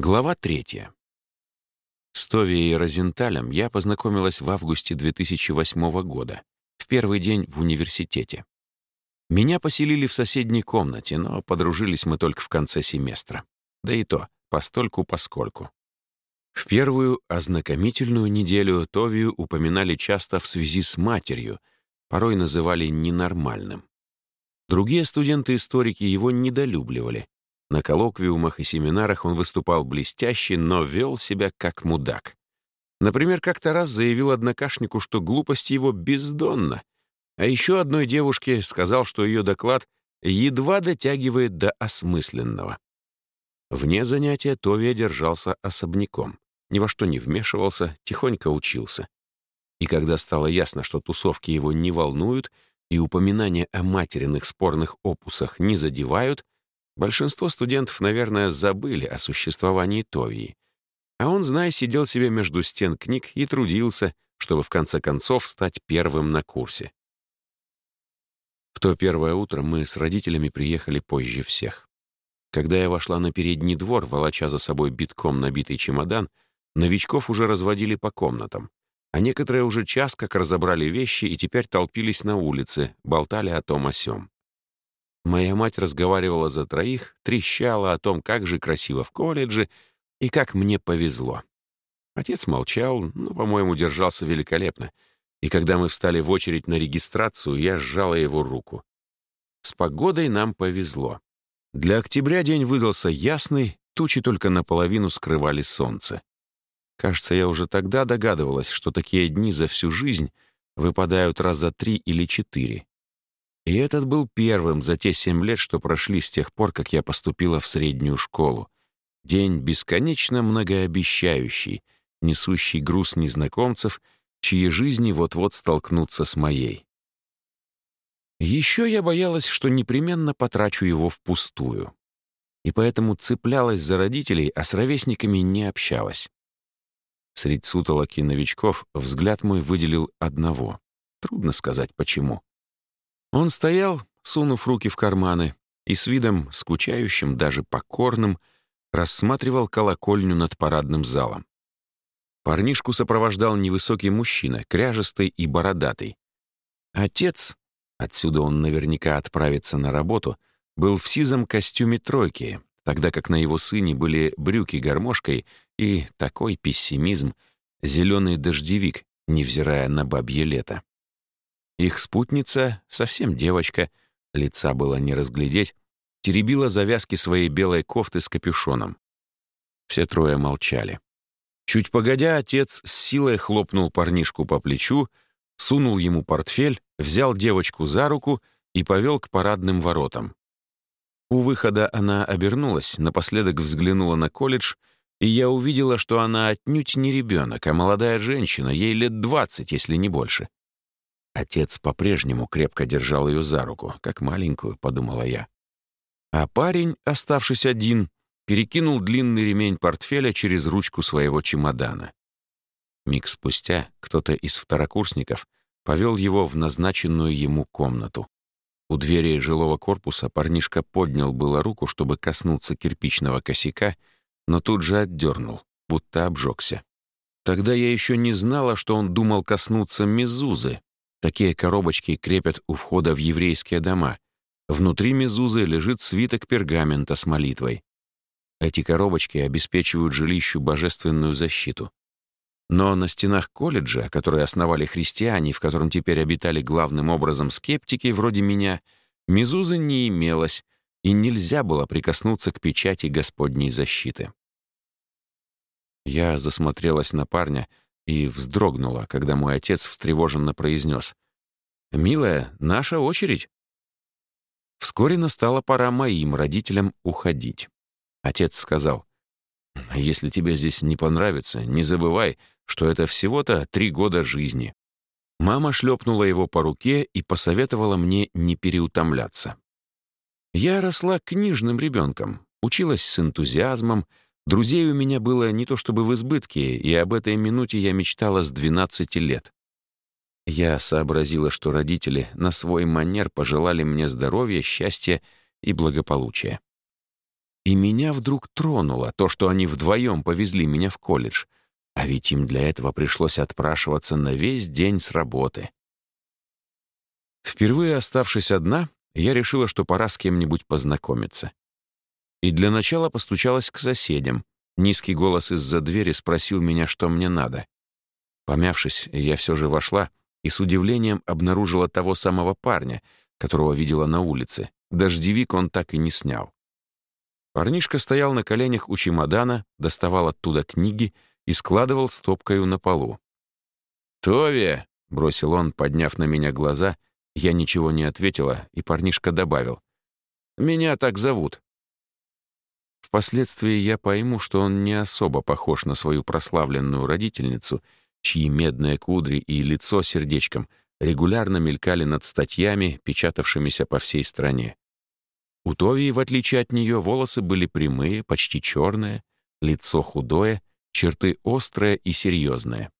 Глава третья. С Тови и Розенталем я познакомилась в августе 2008 года, в первый день в университете. Меня поселили в соседней комнате, но подружились мы только в конце семестра. Да и то, постольку-поскольку. В первую ознакомительную неделю Товию упоминали часто в связи с матерью, порой называли ненормальным. Другие студенты-историки его недолюбливали, на коллоквиумах и семинарах он выступал блестяще, но вел себя как мудак. Например, как-то раз заявил однокашнику, что глупость его бездонна, а еще одной девушке сказал, что ее доклад едва дотягивает до осмысленного. Вне занятия Товия держался особняком, ни во что не вмешивался, тихонько учился. И когда стало ясно, что тусовки его не волнуют и упоминания о материных спорных опусах не задевают, Большинство студентов, наверное, забыли о существовании Товии. А он, зная, сидел себе между стен книг и трудился, чтобы в конце концов стать первым на курсе. В то первое утро мы с родителями приехали позже всех. Когда я вошла на передний двор, волоча за собой битком набитый чемодан, новичков уже разводили по комнатам, а некоторые уже час как разобрали вещи и теперь толпились на улице, болтали о том о сём. Моя мать разговаривала за троих, трещала о том, как же красиво в колледже и как мне повезло. Отец молчал, но, по-моему, держался великолепно. И когда мы встали в очередь на регистрацию, я сжала его руку. С погодой нам повезло. Для октября день выдался ясный, тучи только наполовину скрывали солнце. Кажется, я уже тогда догадывалась, что такие дни за всю жизнь выпадают раза три или четыре. И этот был первым за те семь лет, что прошли с тех пор, как я поступила в среднюю школу. День бесконечно многообещающий, несущий груз незнакомцев, чьи жизни вот-вот столкнутся с моей. Еще я боялась, что непременно потрачу его впустую. И поэтому цеплялась за родителей, а с ровесниками не общалась. Средь сутолок и новичков взгляд мой выделил одного. Трудно сказать, почему. Он стоял, сунув руки в карманы, и с видом скучающим, даже покорным, рассматривал колокольню над парадным залом. Парнишку сопровождал невысокий мужчина, кряжестый и бородатый. Отец, отсюда он наверняка отправится на работу, был в сизом костюме тройки, тогда как на его сыне были брюки гармошкой и такой пессимизм, зеленый дождевик, невзирая на бабье лето. Их спутница, совсем девочка, лица было не разглядеть, теребила завязки своей белой кофты с капюшоном. Все трое молчали. Чуть погодя, отец с силой хлопнул парнишку по плечу, сунул ему портфель, взял девочку за руку и повел к парадным воротам. У выхода она обернулась, напоследок взглянула на колледж, и я увидела, что она отнюдь не ребенок, а молодая женщина, ей лет двадцать, если не больше. Отец по-прежнему крепко держал ее за руку, как маленькую, подумала я. А парень, оставшись один, перекинул длинный ремень портфеля через ручку своего чемодана. Миг спустя кто-то из второкурсников повел его в назначенную ему комнату. У двери жилого корпуса парнишка поднял было руку, чтобы коснуться кирпичного косяка, но тут же отдернул, будто обжегся. Тогда я еще не знала, что он думал коснуться мезузы, Такие коробочки крепят у входа в еврейские дома. Внутри мезузы лежит свиток пергамента с молитвой. Эти коробочки обеспечивают жилищу божественную защиту. Но на стенах колледжа, который основали христиане, в котором теперь обитали главным образом скептики вроде меня, мезузы не имелось, и нельзя было прикоснуться к печати Господней защиты. Я засмотрелась на парня, и вздрогнула, когда мой отец встревоженно произнес. «Милая, наша очередь». Вскоре настала пора моим родителям уходить. Отец сказал, «Если тебе здесь не понравится, не забывай, что это всего-то три года жизни». Мама шлепнула его по руке и посоветовала мне не переутомляться. Я росла книжным ребенком, училась с энтузиазмом, Друзей у меня было не то чтобы в избытке, и об этой минуте я мечтала с 12 лет. Я сообразила, что родители на свой манер пожелали мне здоровья, счастья и благополучия. И меня вдруг тронуло то, что они вдвоем повезли меня в колледж, а ведь им для этого пришлось отпрашиваться на весь день с работы. Впервые оставшись одна, я решила, что пора с кем-нибудь познакомиться. И для начала постучалась к соседям. Низкий голос из-за двери спросил меня, что мне надо. Помявшись, я все же вошла и с удивлением обнаружила того самого парня, которого видела на улице. Дождевик он так и не снял. Парнишка стоял на коленях у чемодана, доставал оттуда книги и складывал стопкою на полу. «Тови!» — бросил он, подняв на меня глаза. Я ничего не ответила, и парнишка добавил. «Меня так зовут». Впоследствии я пойму, что он не особо похож на свою прославленную родительницу, чьи медные кудри и лицо сердечком регулярно мелькали над статьями, печатавшимися по всей стране. У Товии, в отличие от нее, волосы были прямые, почти черные, лицо худое, черты острые и серьезные.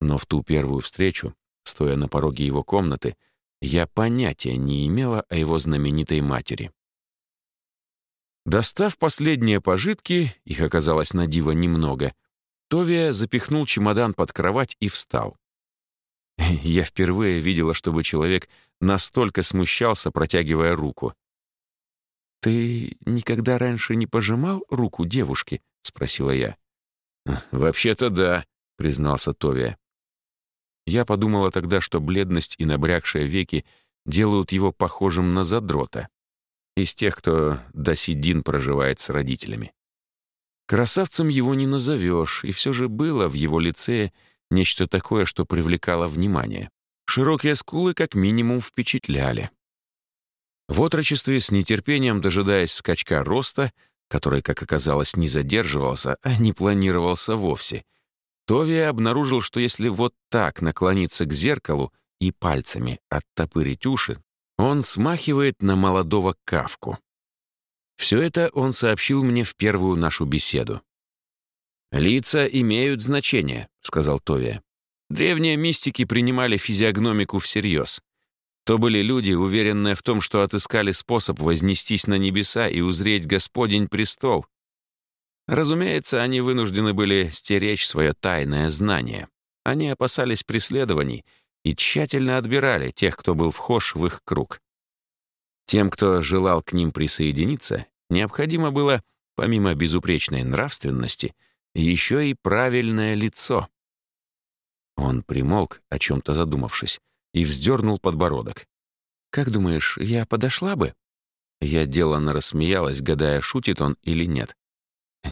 Но в ту первую встречу, стоя на пороге его комнаты, я понятия не имела о его знаменитой матери. Достав последние пожитки, их оказалось на диво немного, Товия запихнул чемодан под кровать и встал. Я впервые видела, чтобы человек настолько смущался, протягивая руку. «Ты никогда раньше не пожимал руку девушке?» — спросила я. «Вообще-то да», — признался Товия. Я подумала тогда, что бледность и набрякшие веки делают его похожим на задрота из тех, кто до седин проживает с родителями. Красавцем его не назовешь, и все же было в его лице нечто такое, что привлекало внимание. Широкие скулы как минимум впечатляли. В отрочестве, с нетерпением дожидаясь скачка роста, который, как оказалось, не задерживался, а не планировался вовсе, Тови обнаружил, что если вот так наклониться к зеркалу и пальцами оттопырить уши, он смахивает на молодого кавку. Все это он сообщил мне в первую нашу беседу. «Лица имеют значение», — сказал Товия. Древние мистики принимали физиогномику всерьез. То были люди, уверенные в том, что отыскали способ вознестись на небеса и узреть Господень престол. Разумеется, они вынуждены были стеречь свое тайное знание. Они опасались преследований — и тщательно отбирали тех, кто был вхож в их круг. Тем, кто желал к ним присоединиться, необходимо было, помимо безупречной нравственности, еще и правильное лицо. Он примолк, о чем-то задумавшись, и вздернул подбородок. «Как думаешь, я подошла бы?» Я деланно рассмеялась, гадая, шутит он или нет.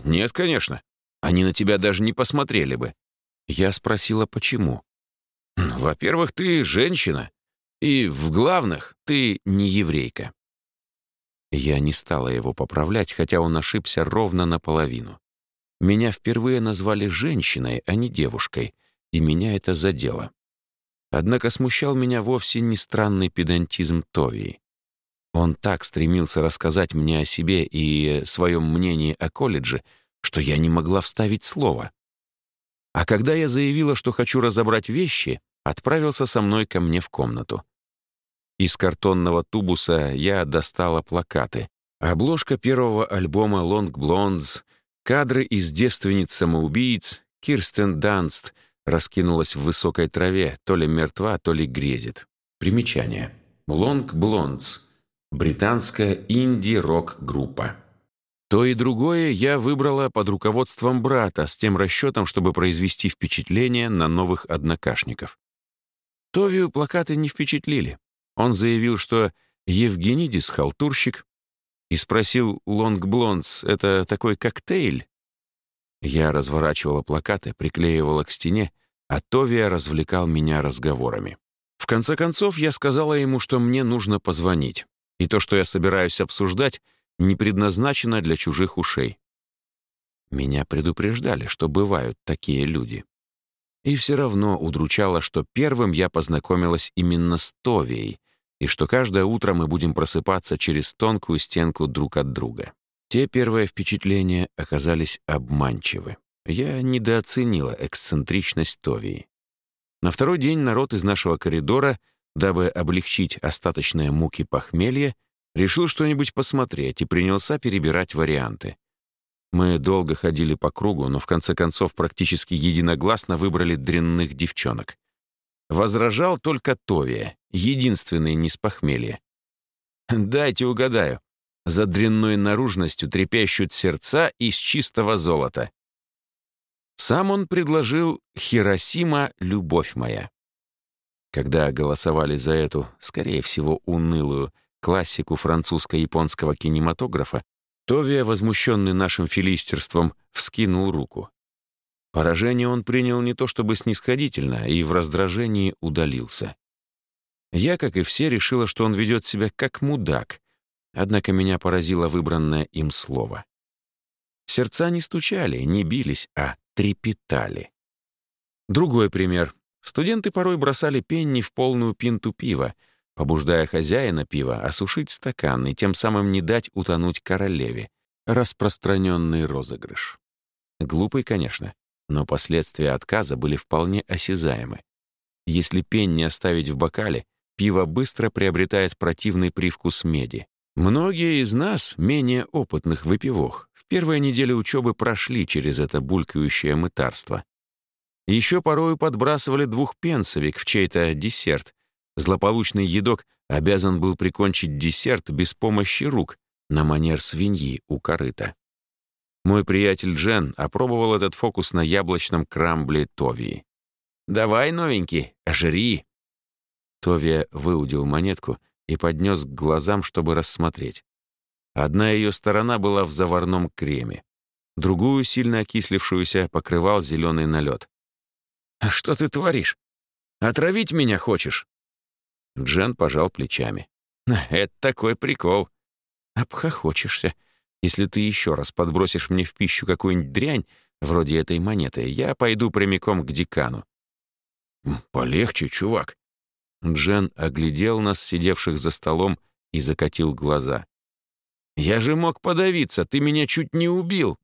«Нет, конечно. Они на тебя даже не посмотрели бы». Я спросила, почему. Во-первых, ты женщина. И в главных, ты не еврейка. Я не стала его поправлять, хотя он ошибся ровно наполовину. Меня впервые назвали женщиной, а не девушкой, и меня это задело. Однако смущал меня вовсе не странный педантизм Товии. Он так стремился рассказать мне о себе и своем мнении о колледже, что я не могла вставить слово. А когда я заявила, что хочу разобрать вещи, отправился со мной ко мне в комнату. Из картонного тубуса я достала плакаты. Обложка первого альбома «Long Blondes», кадры из «Девственниц-самоубийц», Кирстен Данст раскинулась в высокой траве, то ли мертва, то ли грезит. Примечание. «Long Blondes» — британская инди-рок-группа. То и другое я выбрала под руководством брата с тем расчетом, чтобы произвести впечатление на новых однокашников. Товию плакаты не впечатлили. Он заявил, что Евгенидис — халтурщик, и спросил Лонг Блонс, это такой коктейль? Я разворачивала плакаты, приклеивала к стене, а Товия развлекал меня разговорами. В конце концов, я сказала ему, что мне нужно позвонить, и то, что я собираюсь обсуждать — не предназначена для чужих ушей. Меня предупреждали, что бывают такие люди. И все равно удручало, что первым я познакомилась именно с Товией, и что каждое утро мы будем просыпаться через тонкую стенку друг от друга. Те первые впечатления оказались обманчивы. Я недооценила эксцентричность Товии. На второй день народ из нашего коридора, дабы облегчить остаточные муки похмелья, Решил что-нибудь посмотреть и принялся перебирать варианты. Мы долго ходили по кругу, но в конце концов практически единогласно выбрали дрянных девчонок. Возражал только Товия, единственный не с похмелья. «Дайте угадаю. За дрянной наружностью трепещут сердца из чистого золота». Сам он предложил «Хиросима, любовь моя». Когда голосовали за эту, скорее всего, унылую классику французско-японского кинематографа, Товия, возмущенный нашим филистерством, вскинул руку. Поражение он принял не то чтобы снисходительно, и в раздражении удалился. Я, как и все, решила, что он ведет себя как мудак, однако меня поразило выбранное им слово. Сердца не стучали, не бились, а трепетали. Другой пример. Студенты порой бросали пенни в полную пинту пива, побуждая хозяина пива осушить стакан и тем самым не дать утонуть королеве. Распространенный розыгрыш. Глупый, конечно, но последствия отказа были вполне осязаемы. Если пень не оставить в бокале, пиво быстро приобретает противный привкус меди. Многие из нас, менее опытных выпивох, в первые недели учебы прошли через это булькающее мытарство. Еще порою подбрасывали двухпенсовик в чей-то десерт. Злополучный едок обязан был прикончить десерт без помощи рук, на манер свиньи у корыта. Мой приятель Джен опробовал этот фокус на яблочном крамбле Товии. «Давай, новенький, жри!» Товия выудил монетку и поднес к глазам, чтобы рассмотреть. Одна ее сторона была в заварном креме, другую, сильно окислившуюся, покрывал зеленый налет. «А что ты творишь? Отравить меня хочешь?» Джен пожал плечами. «Это такой прикол. Обхохочешься. Если ты еще раз подбросишь мне в пищу какую-нибудь дрянь, вроде этой монеты, я пойду прямиком к декану». «Полегче, чувак». Джен оглядел нас, сидевших за столом, и закатил глаза. «Я же мог подавиться, ты меня чуть не убил».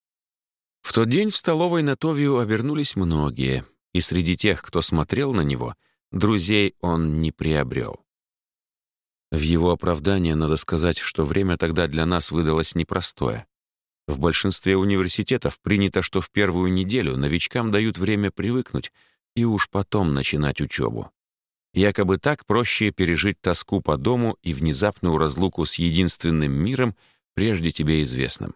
В тот день в столовой на Товию обернулись многие, и среди тех, кто смотрел на него, друзей он не приобрел. В его оправдание надо сказать, что время тогда для нас выдалось непростое. В большинстве университетов принято, что в первую неделю новичкам дают время привыкнуть и уж потом начинать учебу. Якобы так проще пережить тоску по дому и внезапную разлуку с единственным миром, прежде тебе известным.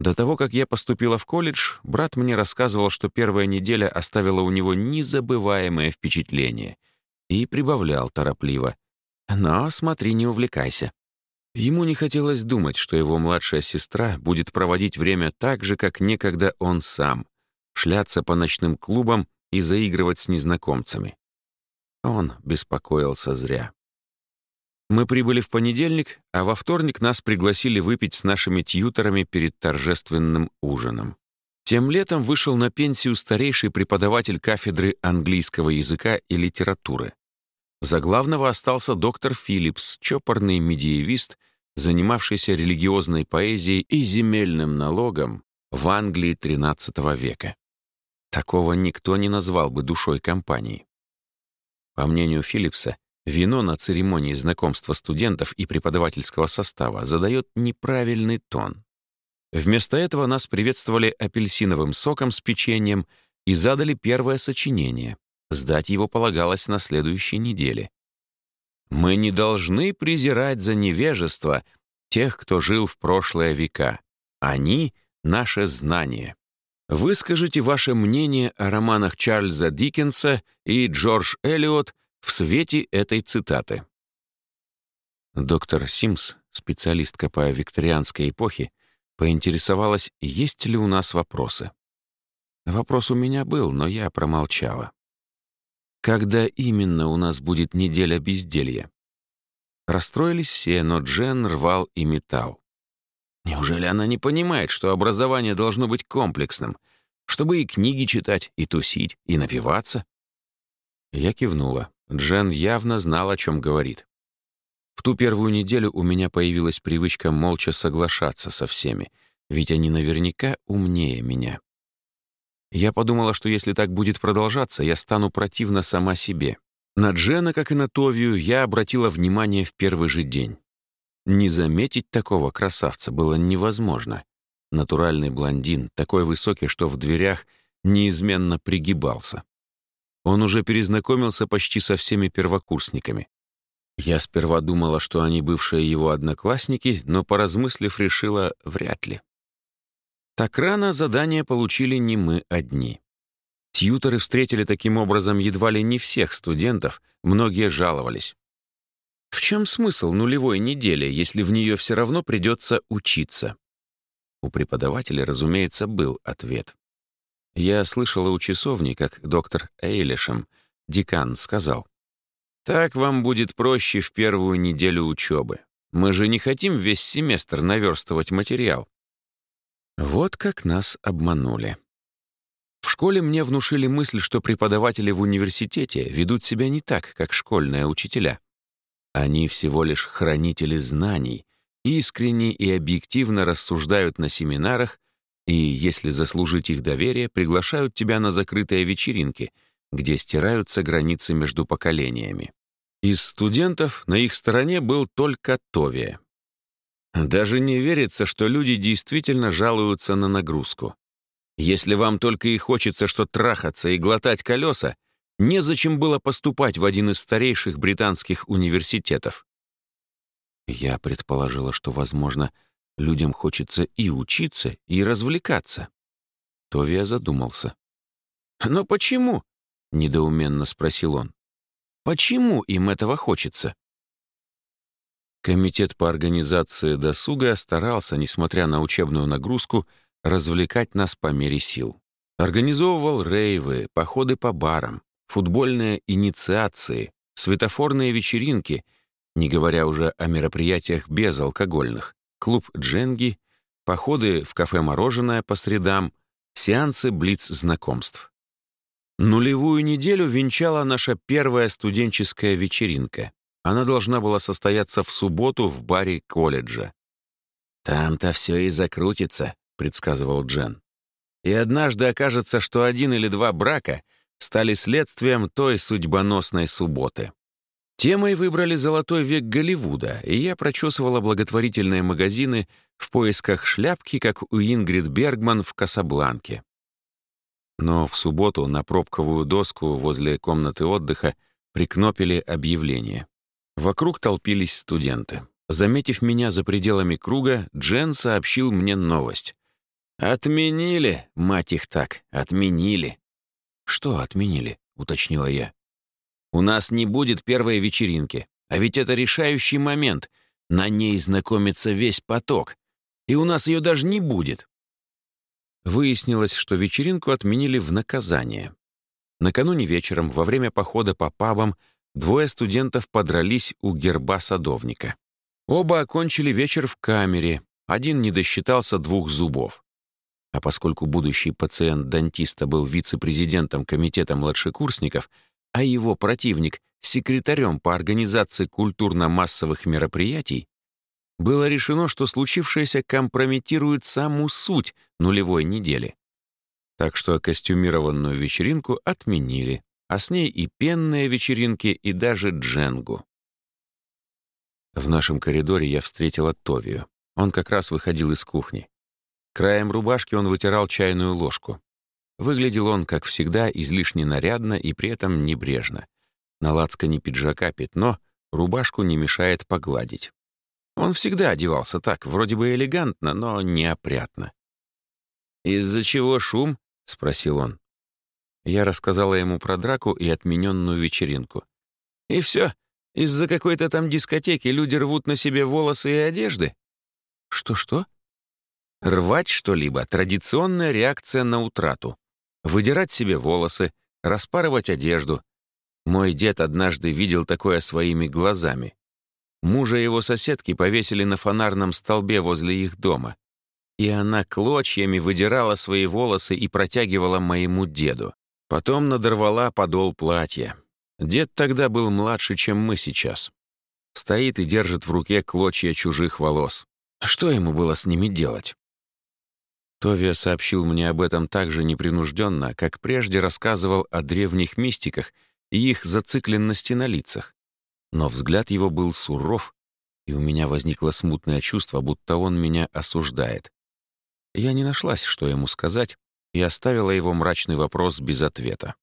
До того, как я поступила в колледж, брат мне рассказывал, что первая неделя оставила у него незабываемое впечатление и прибавлял торопливо. Но смотри, не увлекайся. Ему не хотелось думать, что его младшая сестра будет проводить время так же, как некогда он сам, шляться по ночным клубам и заигрывать с незнакомцами. Он беспокоился зря. Мы прибыли в понедельник, а во вторник нас пригласили выпить с нашими тьюторами перед торжественным ужином. Тем летом вышел на пенсию старейший преподаватель кафедры английского языка и литературы. За главного остался доктор Филлипс, чопорный медиевист, занимавшийся религиозной поэзией и земельным налогом в Англии XIII века. Такого никто не назвал бы душой компании. По мнению Филлипса, вино на церемонии знакомства студентов и преподавательского состава задает неправильный тон. Вместо этого нас приветствовали апельсиновым соком с печеньем и задали первое сочинение. Сдать его полагалось на следующей неделе. Мы не должны презирать за невежество тех, кто жил в прошлые века. Они — наше знание. Выскажите ваше мнение о романах Чарльза Диккенса и Джордж Эллиот в свете этой цитаты. Доктор Симс, специалистка по викторианской эпохе, поинтересовалась, есть ли у нас вопросы. Вопрос у меня был, но я промолчала. Когда именно у нас будет неделя безделья? Расстроились все, но Джен рвал и металл. Неужели она не понимает, что образование должно быть комплексным, чтобы и книги читать, и тусить, и напиваться? Я кивнула. Джен явно знал, о чем говорит. В ту первую неделю у меня появилась привычка молча соглашаться со всеми, ведь они наверняка умнее меня. Я подумала, что если так будет продолжаться, я стану противна сама себе. На Джена, как и на Товию, я обратила внимание в первый же день. Не заметить такого красавца было невозможно. Натуральный блондин, такой высокий, что в дверях неизменно пригибался. Он уже перезнакомился почти со всеми первокурсниками. Я сперва думала, что они бывшие его одноклассники, но, поразмыслив, решила вряд ли. Так рано задание получили не мы одни. Тьюторы встретили таким образом едва ли не всех студентов, многие жаловались. В чем смысл нулевой недели, если в нее все равно придется учиться? У преподавателя, разумеется, был ответ. Я слышала у часовни, как доктор Эйлишем, декан, сказал, «Так вам будет проще в первую неделю учебы. Мы же не хотим весь семестр наверстывать материал». Вот как нас обманули. В школе мне внушили мысль, что преподаватели в университете ведут себя не так, как школьные учителя. Они всего лишь хранители знаний, искренне и объективно рассуждают на семинарах и, если заслужить их доверие, приглашают тебя на закрытые вечеринки, где стираются границы между поколениями. Из студентов на их стороне был только Товия. Даже не верится, что люди действительно жалуются на нагрузку. Если вам только и хочется что трахаться и глотать колеса, незачем было поступать в один из старейших британских университетов. Я предположила, что, возможно, Людям хочется и учиться, и развлекаться. Товия задумался. «Но почему?» — недоуменно спросил он. «Почему им этого хочется?» Комитет по организации досуга старался, несмотря на учебную нагрузку, развлекать нас по мере сил. Организовывал рейвы, походы по барам, футбольные инициации, светофорные вечеринки, не говоря уже о мероприятиях безалкогольных, клуб дженги, походы в кафе-мороженое по средам, сеансы блиц-знакомств. Нулевую неделю венчала наша первая студенческая вечеринка. Она должна была состояться в субботу в баре колледжа. «Там-то все и закрутится», — предсказывал Джен. «И однажды окажется, что один или два брака стали следствием той судьбоносной субботы». Темой выбрали «Золотой век Голливуда», и я прочесывала благотворительные магазины в поисках шляпки, как у Ингрид Бергман в Касабланке. Но в субботу на пробковую доску возле комнаты отдыха прикнопили объявление. Вокруг толпились студенты. Заметив меня за пределами круга, Джен сообщил мне новость. «Отменили, мать их так, отменили». «Что отменили?» — уточнила я. У нас не будет первой вечеринки, а ведь это решающий момент. На ней знакомится весь поток. И у нас ее даже не будет. Выяснилось, что вечеринку отменили в наказание. Накануне вечером, во время похода по пабам, двое студентов подрались у герба садовника. Оба окончили вечер в камере, один не досчитался двух зубов. А поскольку будущий пациент дантиста был вице-президентом комитета младшекурсников, а его противник — секретарем по организации культурно-массовых мероприятий, было решено, что случившееся компрометирует саму суть нулевой недели. Так что костюмированную вечеринку отменили, а с ней и пенные вечеринки, и даже дженгу. В нашем коридоре я встретила Товию. Он как раз выходил из кухни. Краем рубашки он вытирал чайную ложку. Выглядел он, как всегда, излишне нарядно и при этом небрежно. На лацкане пиджака пятно, рубашку не мешает погладить. Он всегда одевался так, вроде бы элегантно, но неопрятно. «Из-за чего шум?» — спросил он. Я рассказала ему про драку и отмененную вечеринку. «И все? Из-за какой-то там дискотеки люди рвут на себе волосы и одежды?» «Что-что?» «Рвать что-либо — традиционная реакция на утрату выдирать себе волосы, распарывать одежду. Мой дед однажды видел такое своими глазами. Мужа его соседки повесили на фонарном столбе возле их дома. И она клочьями выдирала свои волосы и протягивала моему деду. Потом надорвала подол платья. Дед тогда был младше, чем мы сейчас. Стоит и держит в руке клочья чужих волос. Что ему было с ними делать? Товия сообщил мне об этом так же непринужденно, как прежде рассказывал о древних мистиках и их зацикленности на лицах. Но взгляд его был суров, и у меня возникло смутное чувство, будто он меня осуждает. Я не нашлась, что ему сказать, и оставила его мрачный вопрос без ответа.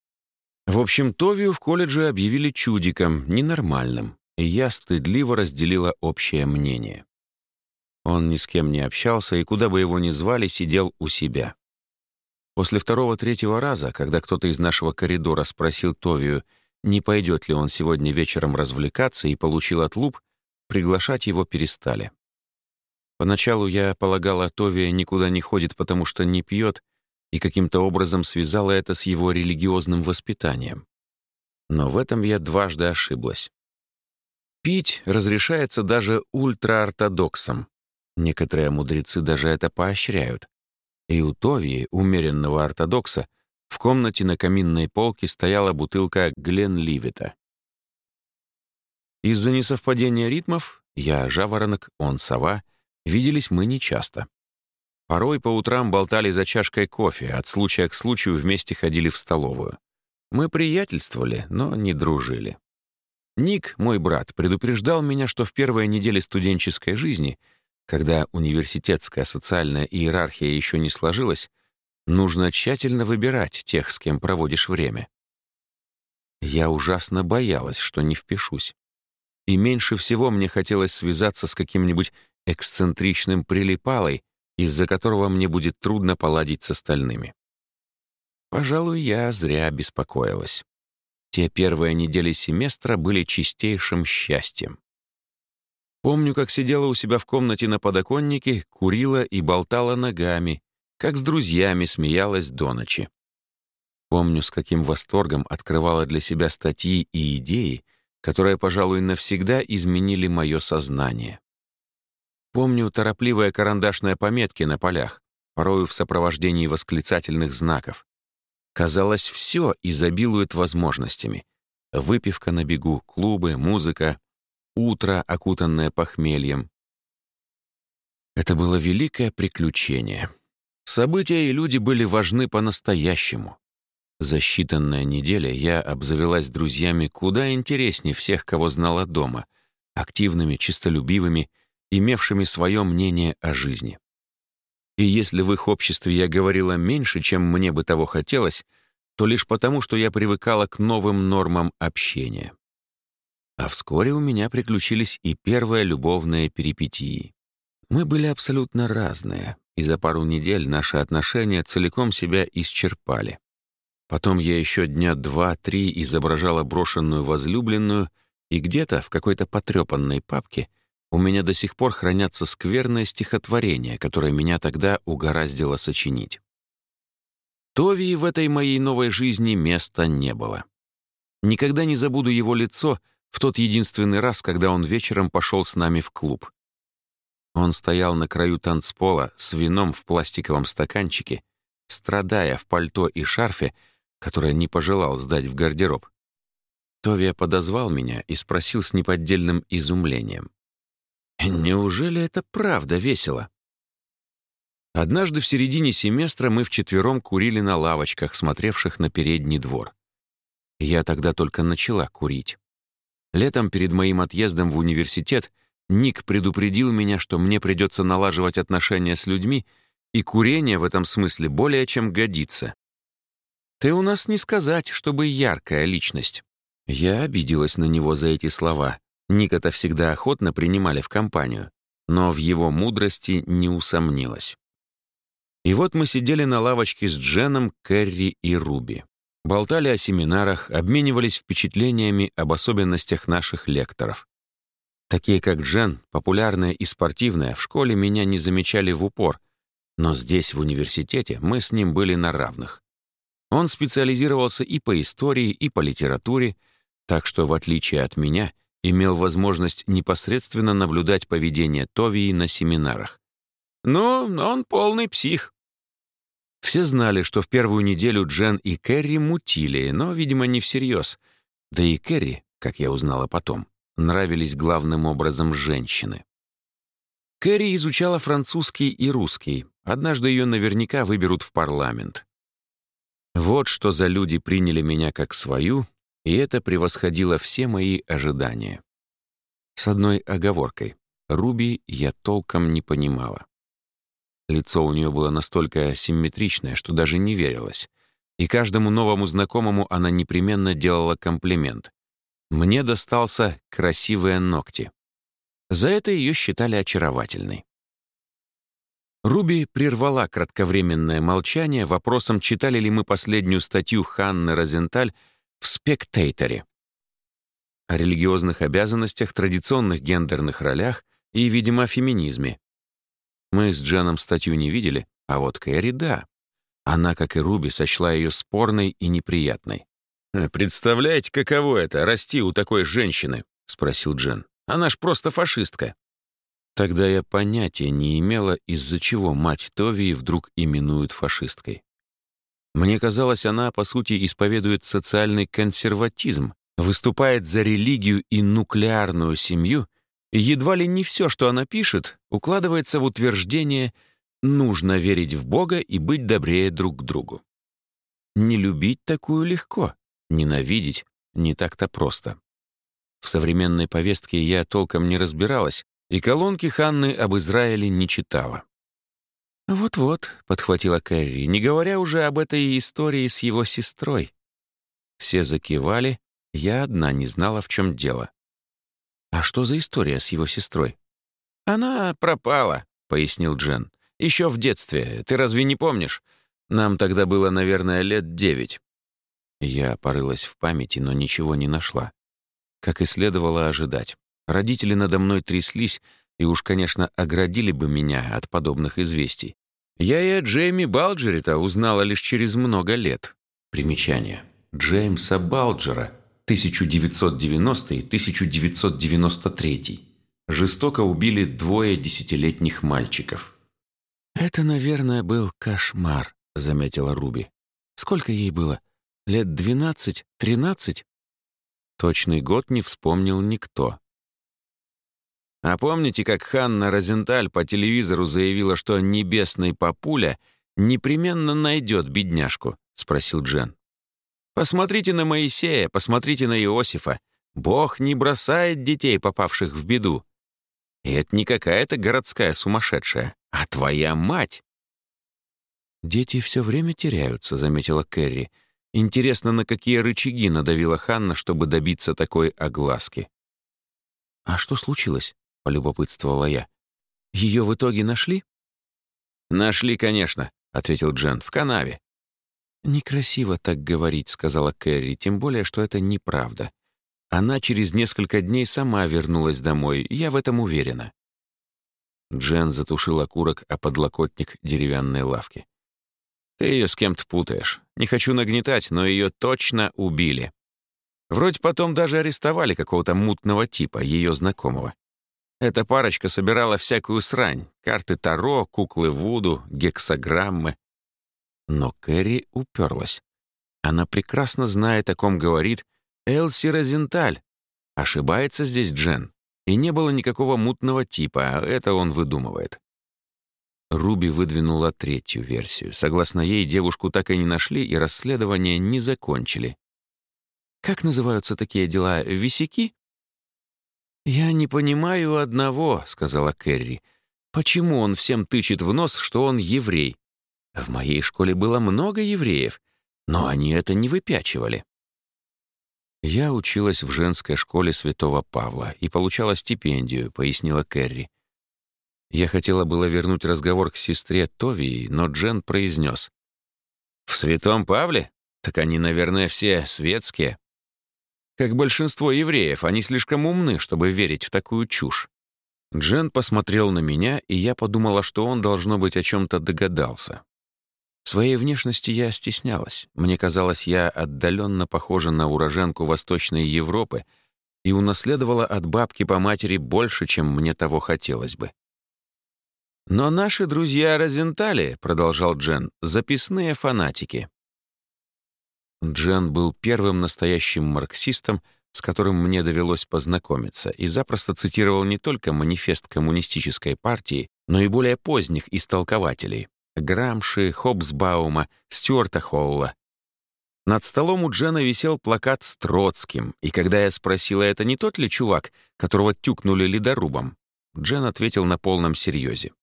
В общем, Товию в колледже объявили чудиком, ненормальным, и я стыдливо разделила общее мнение. Он ни с кем не общался, и куда бы его ни звали, сидел у себя. После второго-третьего раза, когда кто-то из нашего коридора спросил Товию, не пойдет ли он сегодня вечером развлекаться, и получил отлуп, приглашать его перестали. Поначалу я полагала, Товия никуда не ходит, потому что не пьет, и каким-то образом связала это с его религиозным воспитанием. Но в этом я дважды ошиблась. Пить разрешается даже ультраортодоксам. Некоторые мудрецы даже это поощряют. И у Товии, умеренного ортодокса, в комнате на каминной полке стояла бутылка Глен Ливита. Из-за несовпадения ритмов я жаворонок, он сова, виделись мы нечасто. Порой по утрам болтали за чашкой кофе, от случая к случаю вместе ходили в столовую. Мы приятельствовали, но не дружили. Ник, мой брат, предупреждал меня, что в первые недели студенческой жизни, когда университетская социальная иерархия еще не сложилась, нужно тщательно выбирать тех, с кем проводишь время. Я ужасно боялась, что не впишусь. И меньше всего мне хотелось связаться с каким-нибудь эксцентричным прилипалой, из-за которого мне будет трудно поладить с остальными. Пожалуй, я зря беспокоилась. Те первые недели семестра были чистейшим счастьем. Помню, как сидела у себя в комнате на подоконнике, курила и болтала ногами, как с друзьями смеялась до ночи. Помню, с каким восторгом открывала для себя статьи и идеи, которые, пожалуй, навсегда изменили мое сознание. Помню торопливые карандашные пометки на полях, порою в сопровождении восклицательных знаков. Казалось, все изобилует возможностями. Выпивка на бегу, клубы, музыка, утро, окутанное похмельем. Это было великое приключение. События и люди были важны по-настоящему. За считанные недели я обзавелась друзьями куда интереснее всех, кого знала дома, активными, чистолюбивыми, имевшими свое мнение о жизни. И если в их обществе я говорила меньше, чем мне бы того хотелось, то лишь потому, что я привыкала к новым нормам общения. А вскоре у меня приключились и первые любовные перипетии. Мы были абсолютно разные, и за пару недель наши отношения целиком себя исчерпали. Потом я еще дня два-три изображала брошенную возлюбленную, и где-то в какой-то потрепанной папке — у меня до сих пор хранятся скверные стихотворения, которые меня тогда угораздило сочинить. Товии в этой моей новой жизни места не было. Никогда не забуду его лицо в тот единственный раз, когда он вечером пошел с нами в клуб. Он стоял на краю танцпола с вином в пластиковом стаканчике, страдая в пальто и шарфе, которое не пожелал сдать в гардероб. Товия подозвал меня и спросил с неподдельным изумлением. Неужели это правда весело? Однажды в середине семестра мы вчетвером курили на лавочках, смотревших на передний двор. Я тогда только начала курить. Летом перед моим отъездом в университет Ник предупредил меня, что мне придется налаживать отношения с людьми, и курение в этом смысле более чем годится. «Ты у нас не сказать, чтобы яркая личность». Я обиделась на него за эти слова, Ника-то всегда охотно принимали в компанию, но в его мудрости не усомнилась. И вот мы сидели на лавочке с Дженом, Кэрри и Руби. Болтали о семинарах, обменивались впечатлениями об особенностях наших лекторов. Такие как Джен, популярная и спортивная, в школе меня не замечали в упор, но здесь, в университете, мы с ним были на равных. Он специализировался и по истории, и по литературе, так что, в отличие от меня, имел возможность непосредственно наблюдать поведение Товии на семинарах. Ну, он полный псих. Все знали, что в первую неделю Джен и Кэрри мутили, но, видимо, не всерьез. Да и Кэрри, как я узнала потом, нравились главным образом женщины. Кэрри изучала французский и русский. Однажды ее наверняка выберут в парламент. Вот что за люди приняли меня как свою и это превосходило все мои ожидания. С одной оговоркой. Руби я толком не понимала. Лицо у нее было настолько симметричное, что даже не верилось. И каждому новому знакомому она непременно делала комплимент. Мне достался красивые ногти. За это ее считали очаровательной. Руби прервала кратковременное молчание вопросом, читали ли мы последнюю статью Ханны Розенталь в «Спектейторе» о религиозных обязанностях, традиционных гендерных ролях и, видимо, феминизме. Мы с Дженом статью не видели, а вот Кэрри — да. Она, как и Руби, сочла ее спорной и неприятной. «Э, «Представляете, каково это — расти у такой женщины?» — спросил Джен. «Она ж просто фашистка». Тогда я понятия не имела, из-за чего мать Товии вдруг именуют фашисткой. Мне казалось, она, по сути, исповедует социальный консерватизм, выступает за религию и нуклеарную семью — едва ли не все, что она пишет, укладывается в утверждение «нужно верить в Бога и быть добрее друг к другу». Не любить такую легко, ненавидеть не так-то просто. В современной повестке я толком не разбиралась, и колонки Ханны об Израиле не читала. «Вот-вот», — подхватила Кэрри, не говоря уже об этой истории с его сестрой. Все закивали, я одна не знала, в чем дело. «А что за история с его сестрой?» «Она пропала», — пояснил Джен. «Еще в детстве. Ты разве не помнишь? Нам тогда было, наверное, лет девять». Я порылась в памяти, но ничего не нашла. Как и следовало ожидать. Родители надо мной тряслись и уж, конечно, оградили бы меня от подобных известий. Я и о Джейми Балджере-то узнала лишь через много лет. Примечание. Джеймса Балджера — 1990 и 1993. Жестоко убили двое десятилетних мальчиков. «Это, наверное, был кошмар», — заметила Руби. «Сколько ей было? Лет двенадцать, тринадцать?» Точный год не вспомнил никто. А помните, как Ханна Розенталь по телевизору заявила, что небесный папуля непременно найдет бедняжку? — спросил Джен. Посмотрите на Моисея, посмотрите на Иосифа. Бог не бросает детей, попавших в беду. И это не какая-то городская сумасшедшая, а твоя мать. «Дети все время теряются», — заметила Кэрри. «Интересно, на какие рычаги надавила Ханна, чтобы добиться такой огласки?» «А что случилось?» — полюбопытствовала я. «Ее в итоге нашли?» «Нашли, конечно», — ответил Джен, — «в канаве. «Некрасиво так говорить», — сказала Кэрри, тем более, что это неправда. Она через несколько дней сама вернулась домой, я в этом уверена. Джен затушил окурок о подлокотник деревянной лавки. «Ты ее с кем-то путаешь. Не хочу нагнетать, но ее точно убили. Вроде потом даже арестовали какого-то мутного типа, ее знакомого. Эта парочка собирала всякую срань. Карты Таро, куклы Вуду, гексограммы. Но Кэрри уперлась. Она прекрасно знает, о ком говорит Элси Розенталь. Ошибается здесь Джен. И не было никакого мутного типа, а это он выдумывает. Руби выдвинула третью версию. Согласно ей, девушку так и не нашли, и расследование не закончили. Как называются такие дела? Висяки? «Я не понимаю одного», — сказала Кэрри. «Почему он всем тычет в нос, что он еврей? В моей школе было много евреев, но они это не выпячивали. «Я училась в женской школе Святого Павла и получала стипендию», — пояснила Кэрри. Я хотела было вернуть разговор к сестре Товии, но Джен произнес. «В Святом Павле? Так они, наверное, все светские. Как большинство евреев, они слишком умны, чтобы верить в такую чушь». Джен посмотрел на меня, и я подумала, что он, должно быть, о чем-то догадался. Своей внешности я стеснялась. Мне казалось, я отдаленно похожа на уроженку Восточной Европы и унаследовала от бабки по матери больше, чем мне того хотелось бы. «Но наши друзья Розентали», — продолжал Джен, — «записные фанатики». Джен был первым настоящим марксистом, с которым мне довелось познакомиться, и запросто цитировал не только манифест коммунистической партии, но и более поздних истолкователей. Грамши, Хобсбаума, Стюарта Холла. Над столом у Джена висел плакат с Троцким, и когда я спросила, это не тот ли чувак, которого тюкнули ледорубом, Джен ответил на полном серьезе.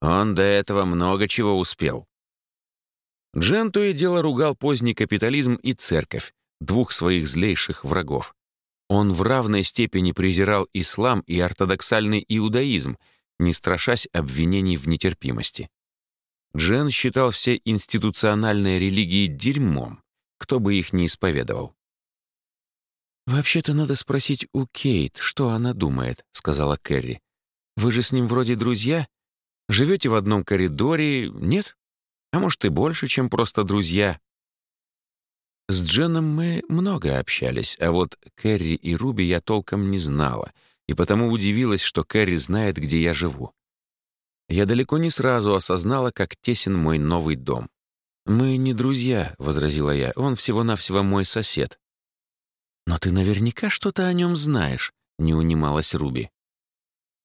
«Он до этого много чего успел». Джен то и дело ругал поздний капитализм и церковь, двух своих злейших врагов. Он в равной степени презирал ислам и ортодоксальный иудаизм, не страшась обвинений в нетерпимости. Джен считал все институциональные религии дерьмом, кто бы их ни исповедовал. «Вообще-то надо спросить у Кейт, что она думает», — сказала Кэрри. «Вы же с ним вроде друзья? Живете в одном коридоре, нет? А может, и больше, чем просто друзья?» С Дженом мы много общались, а вот Кэрри и Руби я толком не знала, и потому удивилась, что Кэрри знает, где я живу. Я далеко не сразу осознала, как тесен мой новый дом. «Мы не друзья», — возразила я, — «он всего-навсего мой сосед». «Но ты наверняка что-то о нем знаешь», — не унималась Руби.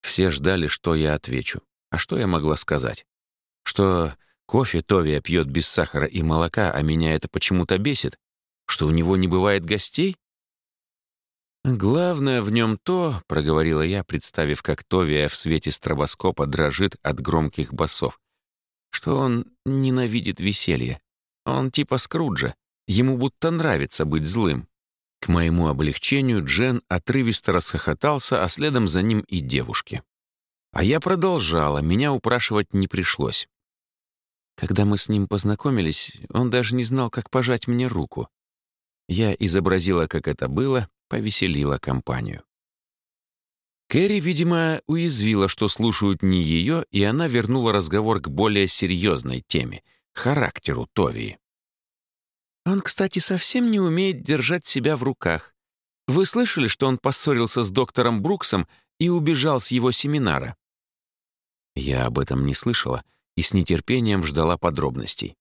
Все ждали, что я отвечу. А что я могла сказать? Что кофе Товия пьет без сахара и молока, а меня это почему-то бесит? Что у него не бывает гостей? «Главное в нем то», — проговорила я, представив, как Товия в свете стробоскопа дрожит от громких басов, что он ненавидит веселье. Он типа Скруджа, ему будто нравится быть злым. К моему облегчению Джен отрывисто расхохотался, а следом за ним и девушки. А я продолжала, меня упрашивать не пришлось. Когда мы с ним познакомились, он даже не знал, как пожать мне руку. Я изобразила, как это было, повеселила компанию. Кэрри, видимо, уязвила, что слушают не ее, и она вернула разговор к более серьезной теме — характеру Товии. «Он, кстати, совсем не умеет держать себя в руках. Вы слышали, что он поссорился с доктором Бруксом и убежал с его семинара?» Я об этом не слышала и с нетерпением ждала подробностей.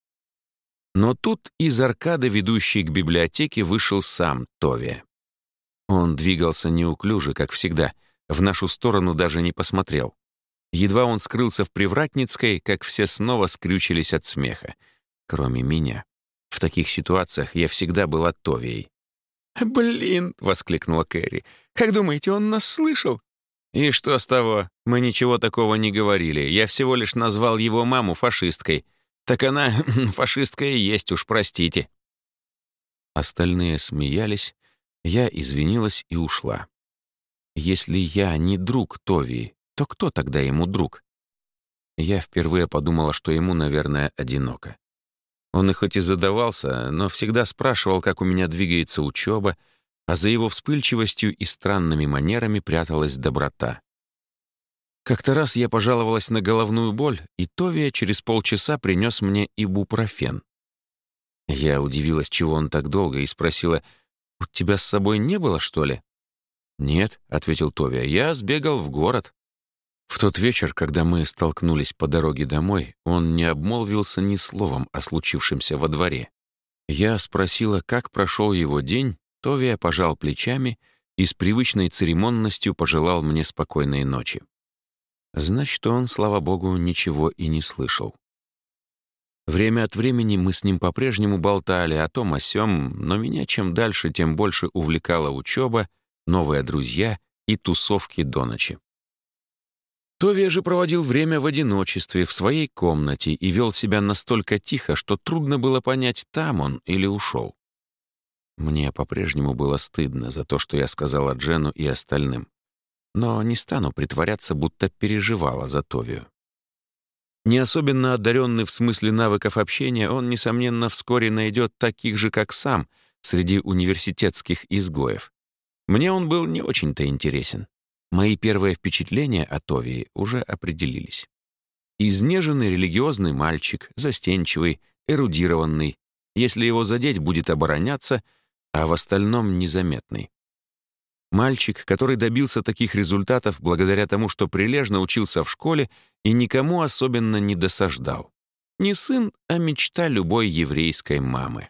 Но тут из аркады, ведущей к библиотеке, вышел сам Тови. Он двигался неуклюже, как всегда, в нашу сторону даже не посмотрел. Едва он скрылся в Привратницкой, как все снова скрючились от смеха, кроме меня. В таких ситуациях я всегда была Товией. «Блин!» — воскликнула Кэрри. «Как думаете, он нас слышал?» «И что с того? Мы ничего такого не говорили. Я всего лишь назвал его маму фашисткой. Так она фашистка и есть, уж простите». Остальные смеялись, я извинилась и ушла. Если я не друг Тови, то кто тогда ему друг? Я впервые подумала, что ему, наверное, одиноко. Он и хоть и задавался, но всегда спрашивал, как у меня двигается учеба, а за его вспыльчивостью и странными манерами пряталась доброта. Как-то раз я пожаловалась на головную боль, и Товия через полчаса принес мне ибупрофен. Я удивилась, чего он так долго, и спросила, «У тебя с собой не было, что ли?» «Нет», — ответил Товия, — «я сбегал в город». В тот вечер, когда мы столкнулись по дороге домой, он не обмолвился ни словом о случившемся во дворе. Я спросила, как прошел его день, Товия пожал плечами и с привычной церемонностью пожелал мне спокойной ночи. Значит, он, слава богу, ничего и не слышал. Время от времени мы с ним по-прежнему болтали о том о сём, но меня чем дальше, тем больше увлекала учеба, новые друзья и тусовки до ночи. Товия же проводил время в одиночестве в своей комнате и вел себя настолько тихо, что трудно было понять, там он или ушел. Мне по-прежнему было стыдно за то, что я сказала Джену и остальным но не стану притворяться, будто переживала за Товию. Не особенно одаренный в смысле навыков общения, он, несомненно, вскоре найдет таких же, как сам, среди университетских изгоев. Мне он был не очень-то интересен. Мои первые впечатления о Товии уже определились. Изнеженный религиозный мальчик, застенчивый, эрудированный. Если его задеть, будет обороняться, а в остальном незаметный. Мальчик, который добился таких результатов благодаря тому, что прилежно учился в школе и никому особенно не досаждал. Не сын, а мечта любой еврейской мамы.